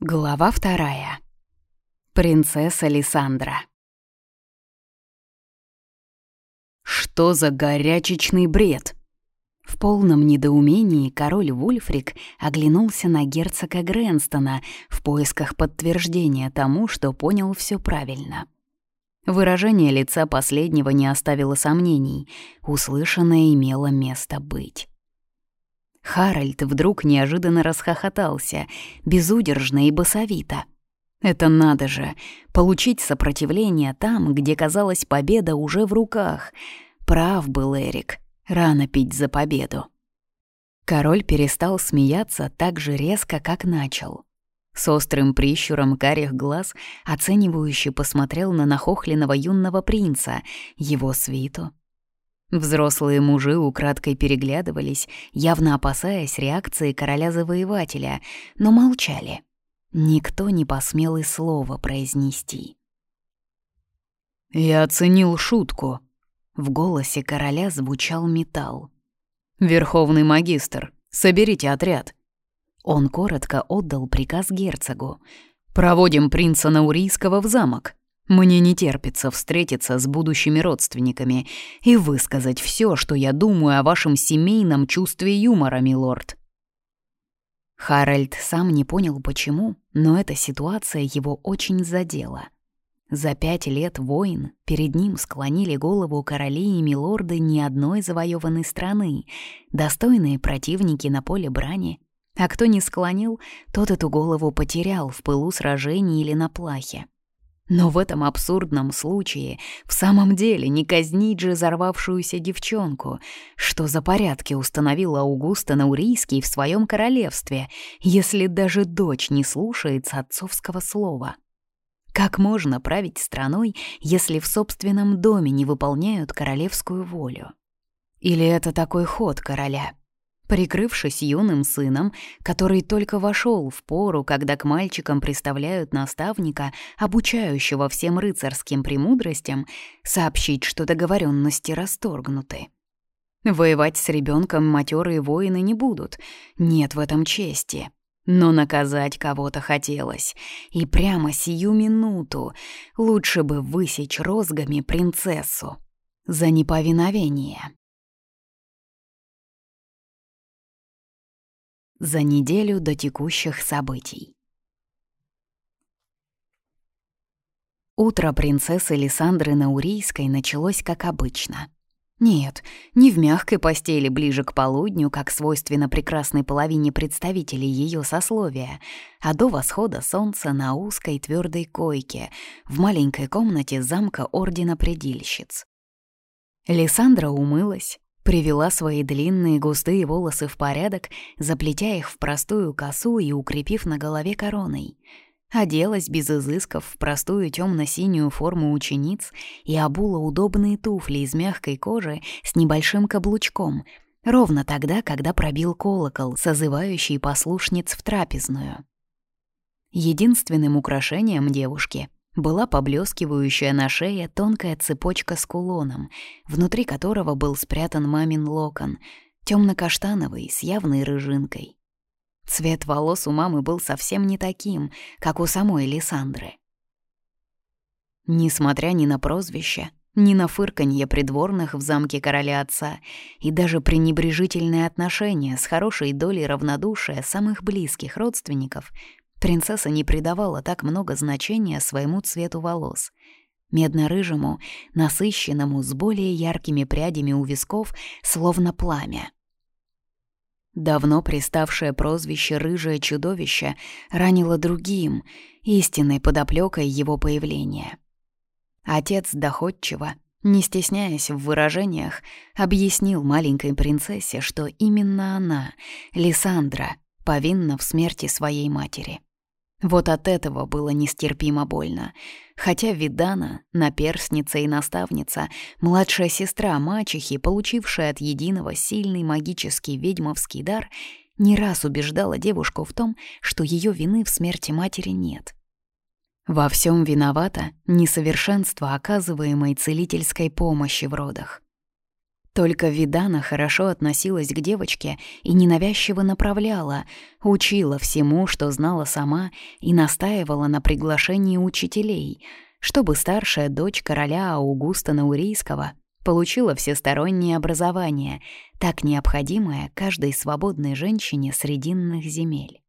Глава вторая. Принцесса Лиссандра. Что за горячечный бред? В полном недоумении король Вульфрик оглянулся на герцога Грэнстона в поисках подтверждения тому, что понял все правильно. Выражение лица последнего не оставило сомнений, услышанное имело место быть. Харальд вдруг неожиданно расхохотался, безудержно и басовито. Это надо же, получить сопротивление там, где, казалось, победа уже в руках. Прав был Эрик, рано пить за победу. Король перестал смеяться так же резко, как начал. С острым прищуром карих глаз оценивающе посмотрел на нахохленного юного принца, его свиту, Взрослые мужи украдкой переглядывались, явно опасаясь реакции короля-завоевателя, но молчали. Никто не посмел и слова произнести. «Я оценил шутку», — в голосе короля звучал металл. «Верховный магистр, соберите отряд». Он коротко отдал приказ герцогу. «Проводим принца Наурийского в замок. Мне не терпится встретиться с будущими родственниками и высказать все, что я думаю о вашем семейном чувстве юмора, милорд». Харальд сам не понял, почему, но эта ситуация его очень задела. За пять лет войн перед ним склонили голову короли и милорды ни одной завоеванной страны, достойные противники на поле брани. А кто не склонил, тот эту голову потерял в пылу сражений или на плахе. Но в этом абсурдном случае в самом деле не казнить же взорвавшуюся девчонку. Что за порядки установил Аугуста Наурийский в своем королевстве, если даже дочь не слушается отцовского слова? Как можно править страной, если в собственном доме не выполняют королевскую волю? Или это такой ход короля — Прикрывшись юным сыном, который только вошел в пору, когда к мальчикам представляют наставника, обучающего всем рыцарским премудростям, сообщить, что договоренности расторгнуты. Воевать с ребенком матерые воины не будут, нет в этом чести. Но наказать кого-то хотелось, и прямо сию минуту лучше бы высечь розгами принцессу за неповиновение. За неделю до текущих событий. Утро принцессы Лиссандры Наурийской началось как обычно. Нет, не в мягкой постели ближе к полудню, как свойственно прекрасной половине представителей ее сословия, а до восхода солнца на узкой твердой койке в маленькой комнате замка Ордена Предельщиц. Лиссандра умылась, Привела свои длинные густые волосы в порядок, заплетя их в простую косу и укрепив на голове короной. Оделась без изысков в простую темно-синюю форму учениц и обула удобные туфли из мягкой кожи с небольшим каблучком, ровно тогда, когда пробил колокол, созывающий послушниц в трапезную. Единственным украшением девушки была поблескивающая на шее тонкая цепочка с кулоном, внутри которого был спрятан мамин локон, темно-каштановый, с явной рыжинкой. Цвет волос у мамы был совсем не таким, как у самой Лиссандры. Несмотря ни на прозвище, ни на фырканье придворных в замке короля отца и даже пренебрежительное отношение с хорошей долей равнодушия самых близких родственников, Принцесса не придавала так много значения своему цвету волос. Медно-рыжему, насыщенному, с более яркими прядями у висков, словно пламя. Давно приставшее прозвище «рыжее чудовище» ранило другим, истинной подоплёкой его появления. Отец доходчиво, не стесняясь в выражениях, объяснил маленькой принцессе, что именно она, Лиссандра, повинна в смерти своей матери. Вот от этого было нестерпимо больно. Хотя Видана, наперсница и наставница, младшая сестра мачехи, получившая от единого сильный магический ведьмовский дар, не раз убеждала девушку в том, что ее вины в смерти матери нет. Во всем виновата несовершенство оказываемой целительской помощи в родах. Только Видана хорошо относилась к девочке и ненавязчиво направляла, учила всему, что знала сама, и настаивала на приглашении учителей, чтобы старшая дочь короля Аугуста Наурийского получила всестороннее образование, так необходимое каждой свободной женщине срединных земель.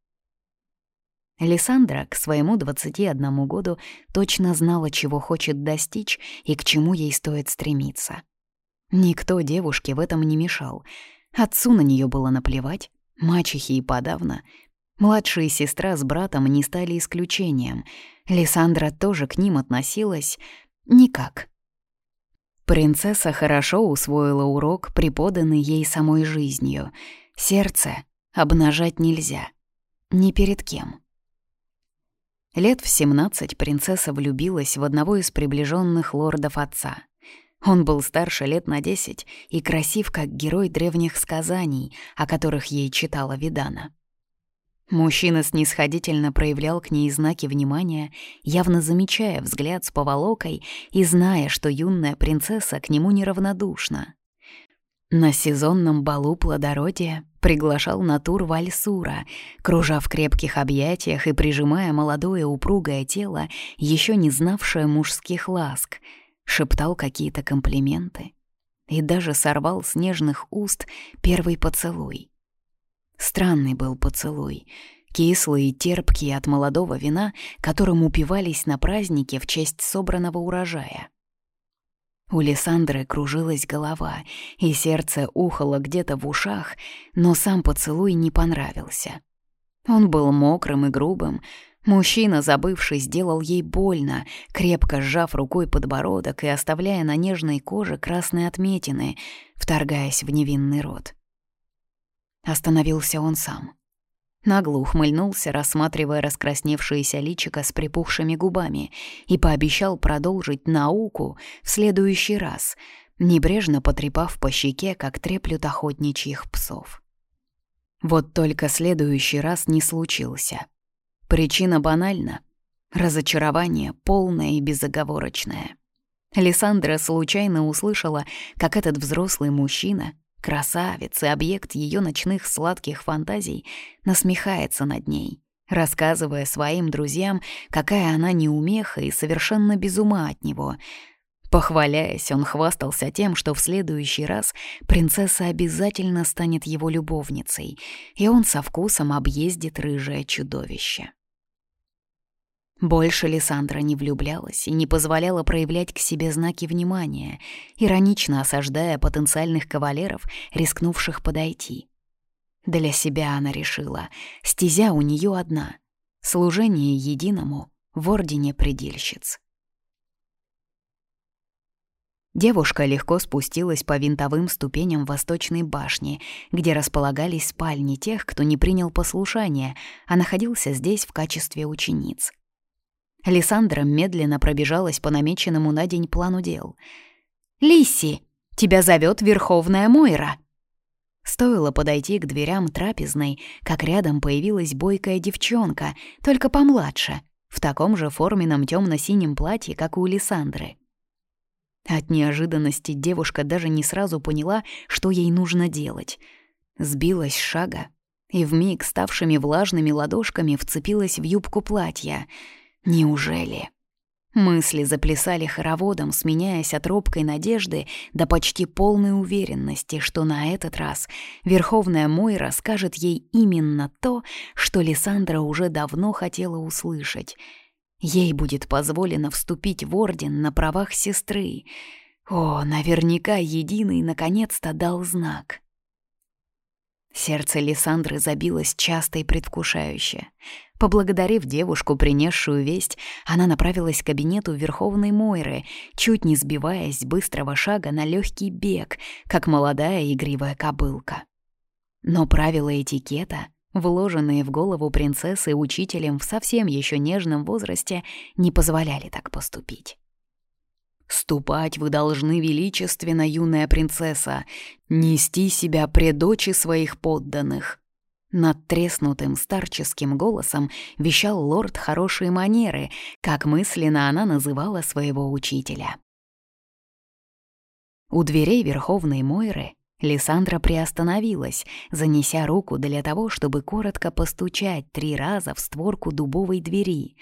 Лиссандра к своему 21 году точно знала, чего хочет достичь и к чему ей стоит стремиться. Никто девушке в этом не мешал. Отцу на нее было наплевать, мачехе и подавно. Младшая сестра с братом не стали исключением. Лиссандра тоже к ним относилась никак. Принцесса хорошо усвоила урок, преподанный ей самой жизнью. Сердце обнажать нельзя. Ни перед кем. Лет в 17 принцесса влюбилась в одного из приближенных лордов отца. Он был старше лет на десять и красив, как герой древних сказаний, о которых ей читала Видана. Мужчина снисходительно проявлял к ней знаки внимания, явно замечая взгляд с поволокой и зная, что юная принцесса к нему неравнодушна. На сезонном балу плодородия приглашал на тур Вальсура, кружа в крепких объятиях и прижимая молодое упругое тело, еще не знавшее мужских ласк, шептал какие-то комплименты и даже сорвал с нежных уст первый поцелуй. Странный был поцелуй, кислый и терпкий от молодого вина, которым упивались на празднике в честь собранного урожая. У Лиссандры кружилась голова, и сердце ухало где-то в ушах, но сам поцелуй не понравился. Он был мокрым и грубым. Мужчина, забывший, сделал ей больно, крепко сжав рукой подбородок и оставляя на нежной коже красные отметины, вторгаясь в невинный рот. Остановился он сам. Нагло ухмыльнулся, рассматривая раскрасневшееся личико с припухшими губами, и пообещал продолжить науку в следующий раз, небрежно потрепав по щеке, как треплют охотничьих псов. Вот только следующий раз не случился. Причина банальна. Разочарование полное и безоговорочное. Лиссандра случайно услышала, как этот взрослый мужчина Красавец и объект ее ночных сладких фантазий насмехается над ней, рассказывая своим друзьям, какая она неумеха и совершенно без ума от него. Похваляясь, он хвастался тем, что в следующий раз принцесса обязательно станет его любовницей, и он со вкусом объездит рыжее чудовище. Больше Лиссандра не влюблялась и не позволяла проявлять к себе знаки внимания, иронично осаждая потенциальных кавалеров, рискнувших подойти. Для себя она решила, стезя у нее одна — служение единому в ордене предельщиц. Девушка легко спустилась по винтовым ступеням восточной башни, где располагались спальни тех, кто не принял послушание, а находился здесь в качестве учениц. Лиссандра медленно пробежалась по намеченному на день плану дел. «Лисси, тебя зовет Верховная Мойра!» Стоило подойти к дверям трапезной, как рядом появилась бойкая девчонка, только помладше, в таком же форменном темно-синем платье, как у Лиссандры. От неожиданности девушка даже не сразу поняла, что ей нужно делать. Сбилась с шага и вмиг ставшими влажными ладошками вцепилась в юбку платья — Неужели? Мысли заплясали хороводом, сменяясь от робкой надежды до почти полной уверенности, что на этот раз Верховная Мойра скажет ей именно то, что Лиссандра уже давно хотела услышать. Ей будет позволено вступить в Орден на правах сестры. О, наверняка Единый наконец-то дал знак. Сердце Лиссандры забилось часто и предвкушающе. Поблагодарив девушку, принесшую весть, она направилась к кабинету Верховной Мойры, чуть не сбиваясь с быстрого шага на легкий бег, как молодая игривая кобылка. Но правила этикета, вложенные в голову принцессы учителем в совсем еще нежном возрасте, не позволяли так поступить. «Ступать вы должны величественно, юная принцесса, нести себя пред очи своих подданных», над треснутым старческим голосом вещал лорд хорошие манеры, как мысленно она называла своего учителя. У дверей Верховной Мойры Лиссандра приостановилась, занеся руку для того, чтобы коротко постучать три раза в створку дубовой двери.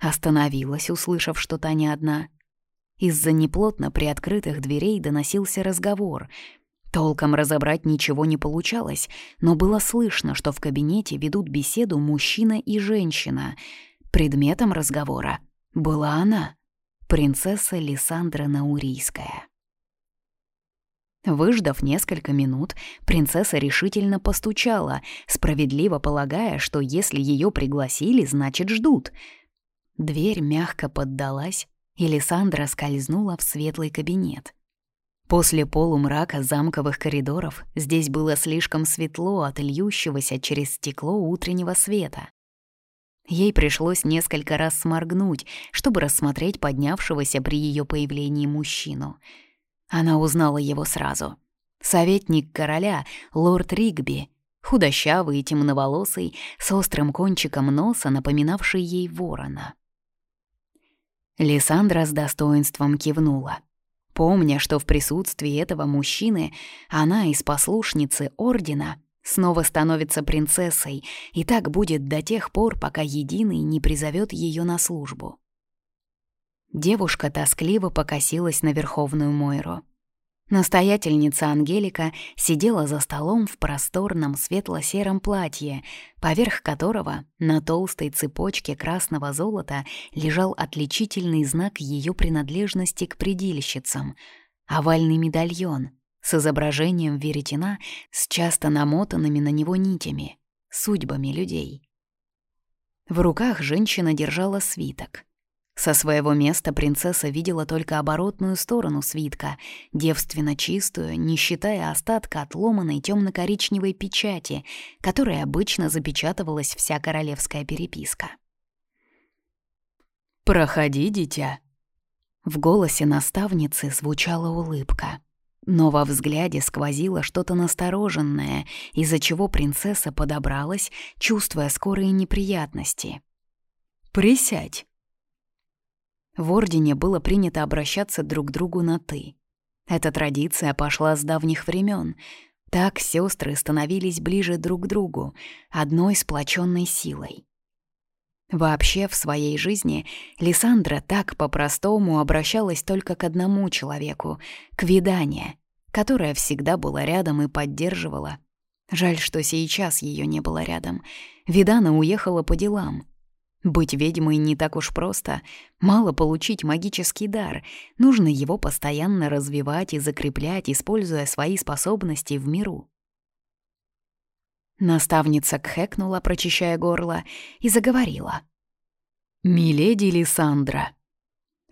Остановилась, услышав, что та не одна. Из-за неплотно приоткрытых дверей доносился разговор. Толком разобрать ничего не получалось, но было слышно, что в кабинете ведут беседу мужчина и женщина. Предметом разговора была она, принцесса Лиссандра Наурийская. Выждав несколько минут, принцесса решительно постучала, справедливо полагая, что если ее пригласили, значит ждут. Дверь мягко поддалась, и Лиссандра скользнула в светлый кабинет. После полумрака замковых коридоров здесь было слишком светло от льющегося через стекло утреннего света. Ей пришлось несколько раз сморгнуть, чтобы рассмотреть поднявшегося при ее появлении мужчину — она узнала его сразу. Советник короля, лорд Ригби, худощавый и темноволосый, с острым кончиком носа, напоминавший ей ворона. Лиссандра с достоинством кивнула. Помня, что в присутствии этого мужчины она из послушницы ордена снова становится принцессой, и так будет до тех пор, пока Единый не призовет ее на службу. Девушка тоскливо покосилась на Верховную Мойру. Настоятельница Ангелика сидела за столом в просторном светло-сером платье, поверх которого на толстой цепочке красного золота лежал отличительный знак ее принадлежности к предильщицам — овальный медальон с изображением веретена с часто намотанными на него нитями, судьбами людей. В руках женщина держала свиток — со своего места принцесса видела только оборотную сторону свитка, девственно чистую, не считая остатка отломанной темно-коричневой печати, которой обычно запечатывалась вся королевская переписка. «Проходи, дитя». В голосе наставницы звучала улыбка. Но во взгляде сквозило что-то настороженное, из-за чего принцесса подобралась, чувствуя скорые неприятности. «Присядь». В Ордене было принято обращаться друг к другу на «ты». Эта традиция пошла с давних времен. Так сестры становились ближе друг к другу, одной сплоченной силой. Вообще в своей жизни Лиссандра так по-простому обращалась только к одному человеку — к Видане, которая всегда была рядом и поддерживала. Жаль, что сейчас ее не было рядом. Видана уехала по делам. Быть ведьмой не так уж просто. Мало получить магический дар. Нужно его постоянно развивать и закреплять, используя свои способности в миру. Наставница кхекнула, прочищая горло, и заговорила. «Миледи Лиссандра».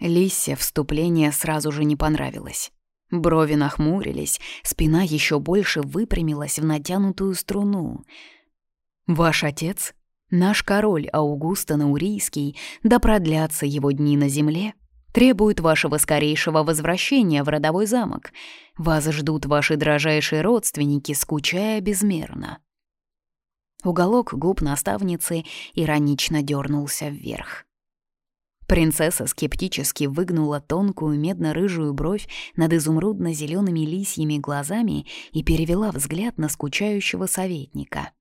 Лиссе вступление сразу же не понравилось. Брови нахмурились, спина еще больше выпрямилась в натянутую струну. «Ваш отец Наш король Аугуста Наурийский, да продлятся его дни на земле, требует вашего скорейшего возвращения в родовой замок. Вас ждут ваши дрожайшие родственники, скучая безмерно». Уголок губ наставницы иронично дернулся вверх. Принцесса скептически выгнула тонкую медно-рыжую бровь над изумрудно зелеными лисьими глазами и перевела взгляд на скучающего советника —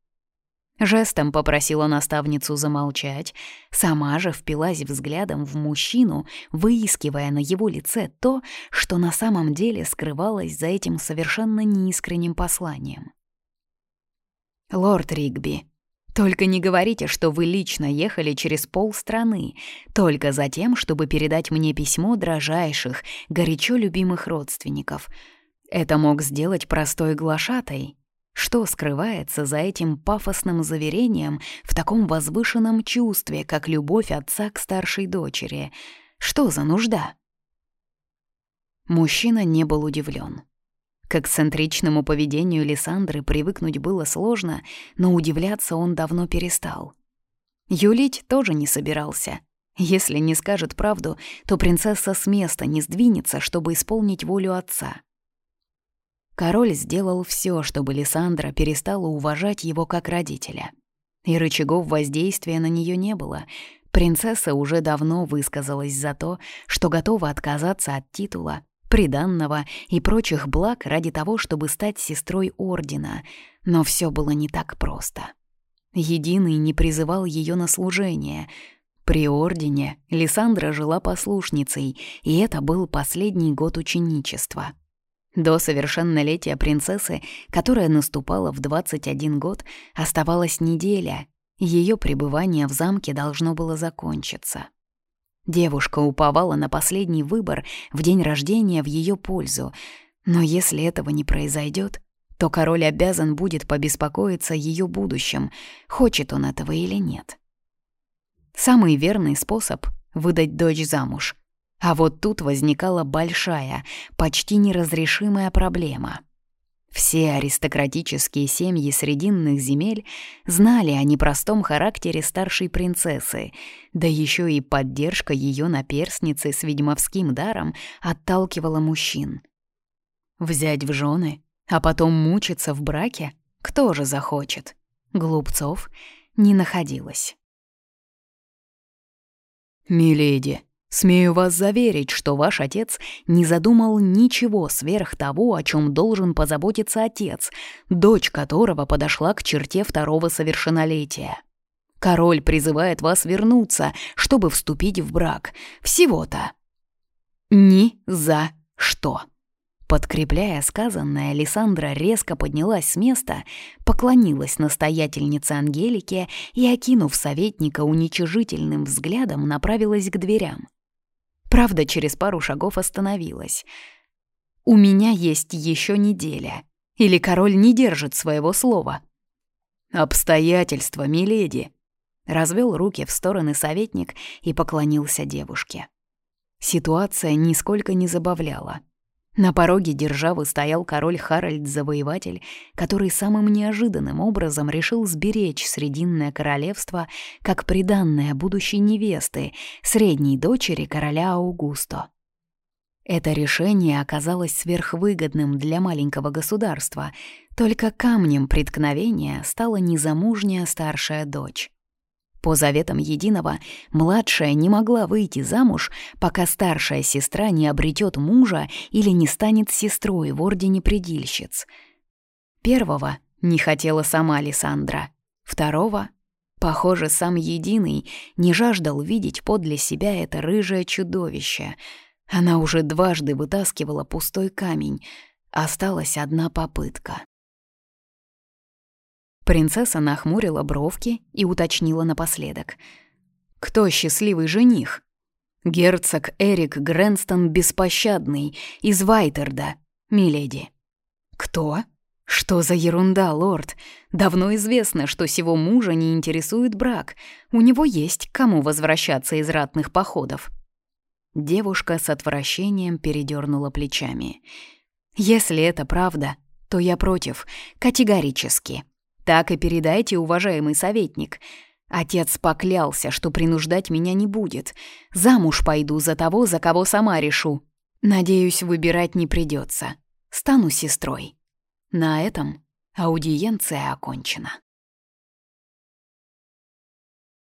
Жестом попросила наставницу замолчать, сама же впилась взглядом в мужчину, выискивая на его лице то, что на самом деле скрывалось за этим совершенно неискренним посланием. «Лорд Ригби, только не говорите, что вы лично ехали через полстраны, только за тем, чтобы передать мне письмо дрожайших, горячо любимых родственников. Это мог сделать простой глашатай». Что скрывается за этим пафосным заверением в таком возвышенном чувстве, как любовь отца к старшей дочери? Что за нужда? Мужчина не был удивлен. К эксцентричному поведению Лиссандры привыкнуть было сложно, но удивляться он давно перестал. Юлить тоже не собирался. Если не скажет правду, то принцесса с места не сдвинется, чтобы исполнить волю отца. Король сделал все, чтобы Лиссандра перестала уважать его как родителя. И рычагов воздействия на нее не было. Принцесса уже давно высказалась за то, что готова отказаться от титула, приданного и прочих благ ради того, чтобы стать сестрой Ордена. Но все было не так просто. Единый не призывал ее на служение. При Ордене Лиссандра жила послушницей, и это был последний год ученичества. До совершеннолетия принцессы, которая наступала в 21 год, оставалась неделя. Ее пребывание в замке должно было закончиться. Девушка уповала на последний выбор в день рождения в ее пользу, но если этого не произойдет, то король обязан будет побеспокоиться ее будущем, хочет он этого или нет. Самый верный способ — выдать дочь замуж. А вот тут возникала большая, почти неразрешимая проблема. Все аристократические семьи срединных земель знали о непростом характере старшей принцессы, да еще и поддержка ее наперсницы с ведьмовским даром отталкивала мужчин. Взять в жены, а потом мучиться в браке кто же захочет? Глупцов не находилось. «Миледи, Смею вас заверить, что ваш отец не задумал ничего сверх того, о чем должен позаботиться отец, дочь которого подошла к черте второго совершеннолетия. Король призывает вас вернуться, чтобы вступить в брак. Всего-то. Ни за что. Подкрепляя сказанное, Александра резко поднялась с места, поклонилась настоятельнице Ангелике и, окинув советника уничижительным взглядом, направилась к дверям. Правда, через пару шагов остановилась. «У меня есть еще неделя. Или король не держит своего слова?» «Обстоятельства, миледи!» Развел руки в стороны советник и поклонился девушке. Ситуация нисколько не забавляла. На пороге державы стоял король Харальд-завоеватель, который самым неожиданным образом решил сберечь Срединное королевство как приданное будущей невесты, средней дочери короля Аугусто. Это решение оказалось сверхвыгодным для маленького государства, только камнем преткновения стала незамужняя старшая дочь. По заветам Единого, младшая не могла выйти замуж, пока старшая сестра не обретет мужа или не станет сестрой в Ордене Предильщиц. Первого не хотела сама Александра. Второго, похоже, сам Единый не жаждал видеть подле себя это рыжее чудовище. Она уже дважды вытаскивала пустой камень. Осталась одна попытка. Принцесса нахмурила бровки и уточнила напоследок. «Кто счастливый жених?» «Герцог Эрик Грэнстон Беспощадный из Вайтерда, миледи». «Кто?» «Что за ерунда, лорд? Давно известно, что сего мужа не интересует брак. У него есть к кому возвращаться из ратных походов». Девушка с отвращением передернула плечами. «Если это правда, то я против, категорически. Так и передайте, уважаемый советник. Отец поклялся, что принуждать меня не будет. Замуж пойду за того, за кого сама решу. Надеюсь, выбирать не придется. Стану сестрой. На этом аудиенция окончена.